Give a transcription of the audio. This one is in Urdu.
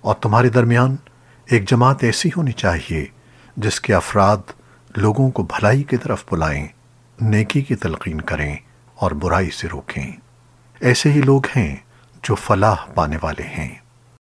اور تمہارے درمیان ایک جماعت ایسی ہونی چاہیے جس کے افراد لوگوں کو بھلائی کی طرف بلائیں، نیکی کی تلقین کریں اور برائی سے روکیں۔ ایسے ہی لوگ ہیں جو فلاح پانے والے ہیں۔